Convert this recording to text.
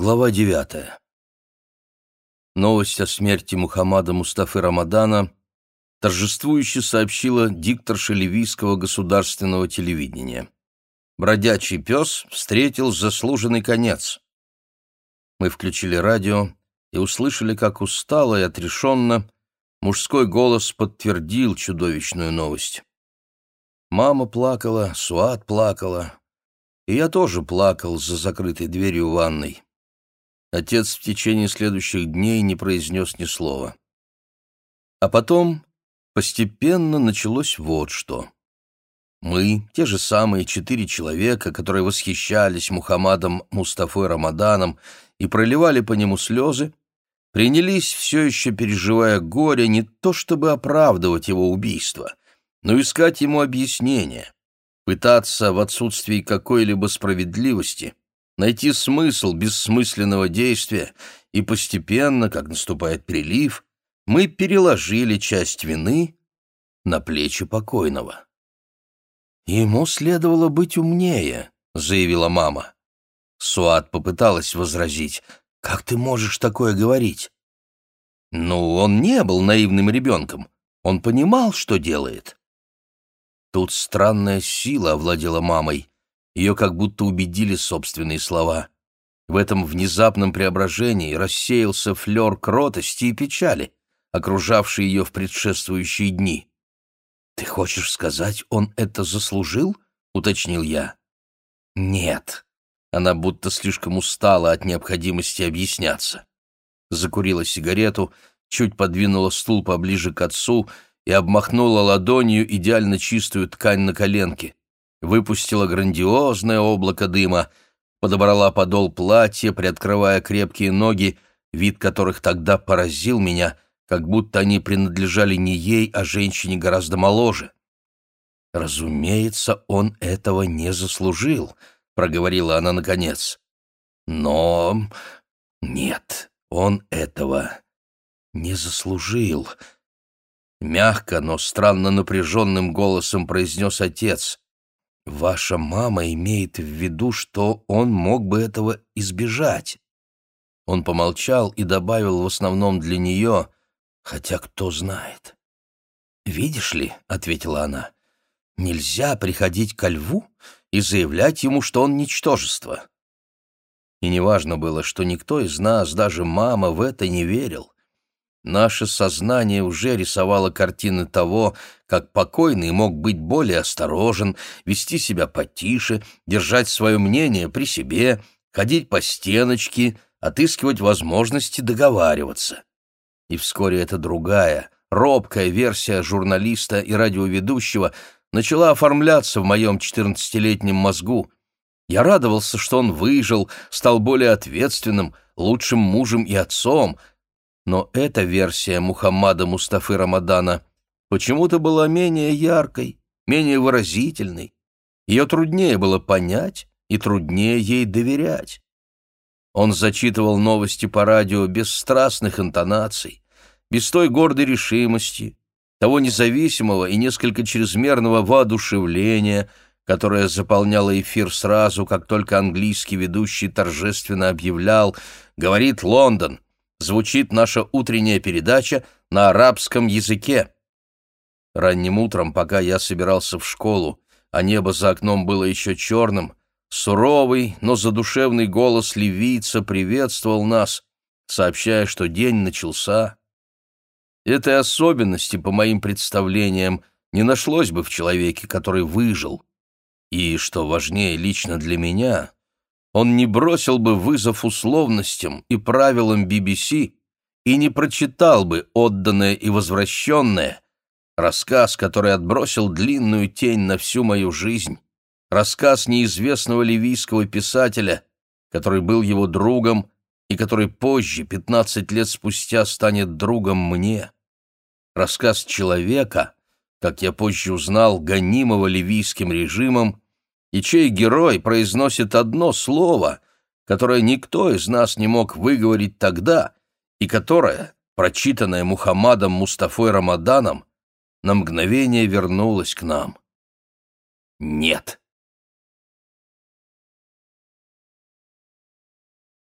Глава девятая. Новость о смерти Мухаммада Мустафы Рамадана торжествующе сообщила дикторша ливийского государственного телевидения. Бродячий пес встретил заслуженный конец. Мы включили радио и услышали, как устало и отрешенно мужской голос подтвердил чудовищную новость. Мама плакала, Суат плакала, и я тоже плакал за закрытой дверью ванной. Отец в течение следующих дней не произнес ни слова. А потом постепенно началось вот что. Мы, те же самые четыре человека, которые восхищались Мухаммадом Мустафой Рамаданом и проливали по нему слезы, принялись, все еще переживая горе, не то чтобы оправдывать его убийство, но искать ему объяснение, пытаться в отсутствии какой-либо справедливости найти смысл бессмысленного действия, и постепенно, как наступает прилив, мы переложили часть вины на плечи покойного. «Ему следовало быть умнее», — заявила мама. Суат попыталась возразить. «Как ты можешь такое говорить?» «Ну, он не был наивным ребенком. Он понимал, что делает». Тут странная сила овладела мамой. Ее как будто убедили собственные слова. В этом внезапном преображении рассеялся флер кротости и печали, окружавший ее в предшествующие дни. «Ты хочешь сказать, он это заслужил?» — уточнил я. «Нет». Она будто слишком устала от необходимости объясняться. Закурила сигарету, чуть подвинула стул поближе к отцу и обмахнула ладонью идеально чистую ткань на коленке выпустила грандиозное облако дыма, подобрала подол платья, приоткрывая крепкие ноги, вид которых тогда поразил меня, как будто они принадлежали не ей, а женщине гораздо моложе. «Разумеется, он этого не заслужил», — проговорила она наконец. «Но... нет, он этого не заслужил», — мягко, но странно напряженным голосом произнес отец. Ваша мама имеет в виду, что он мог бы этого избежать. Он помолчал и добавил в основном для нее, хотя кто знает. «Видишь ли», — ответила она, — «нельзя приходить ко льву и заявлять ему, что он ничтожество». И неважно было, что никто из нас, даже мама, в это не верил. Наше сознание уже рисовало картины того, как покойный мог быть более осторожен, вести себя потише, держать свое мнение при себе, ходить по стеночке, отыскивать возможности договариваться. И вскоре эта другая, робкая версия журналиста и радиоведущего начала оформляться в моем четырнадцатилетнем мозгу. Я радовался, что он выжил, стал более ответственным, лучшим мужем и отцом — но эта версия Мухаммада Мустафы Рамадана почему-то была менее яркой, менее выразительной. Ее труднее было понять и труднее ей доверять. Он зачитывал новости по радио без страстных интонаций, без той гордой решимости, того независимого и несколько чрезмерного воодушевления, которое заполняло эфир сразу, как только английский ведущий торжественно объявлял «Говорит Лондон», звучит наша утренняя передача на арабском языке. Ранним утром, пока я собирался в школу, а небо за окном было еще черным, суровый, но задушевный голос ливийца приветствовал нас, сообщая, что день начался. Этой особенности, по моим представлениям, не нашлось бы в человеке, который выжил. И, что важнее лично для меня, он не бросил бы вызов условностям и правилам BBC и не прочитал бы «Отданное и возвращенное», рассказ, который отбросил длинную тень на всю мою жизнь, рассказ неизвестного ливийского писателя, который был его другом и который позже, пятнадцать лет спустя, станет другом мне, рассказ человека, как я позже узнал, гонимого ливийским режимом, и чей герой произносит одно слово, которое никто из нас не мог выговорить тогда, и которое, прочитанное Мухаммадом Мустафой Рамаданом, на мгновение вернулось к нам. «Нет»,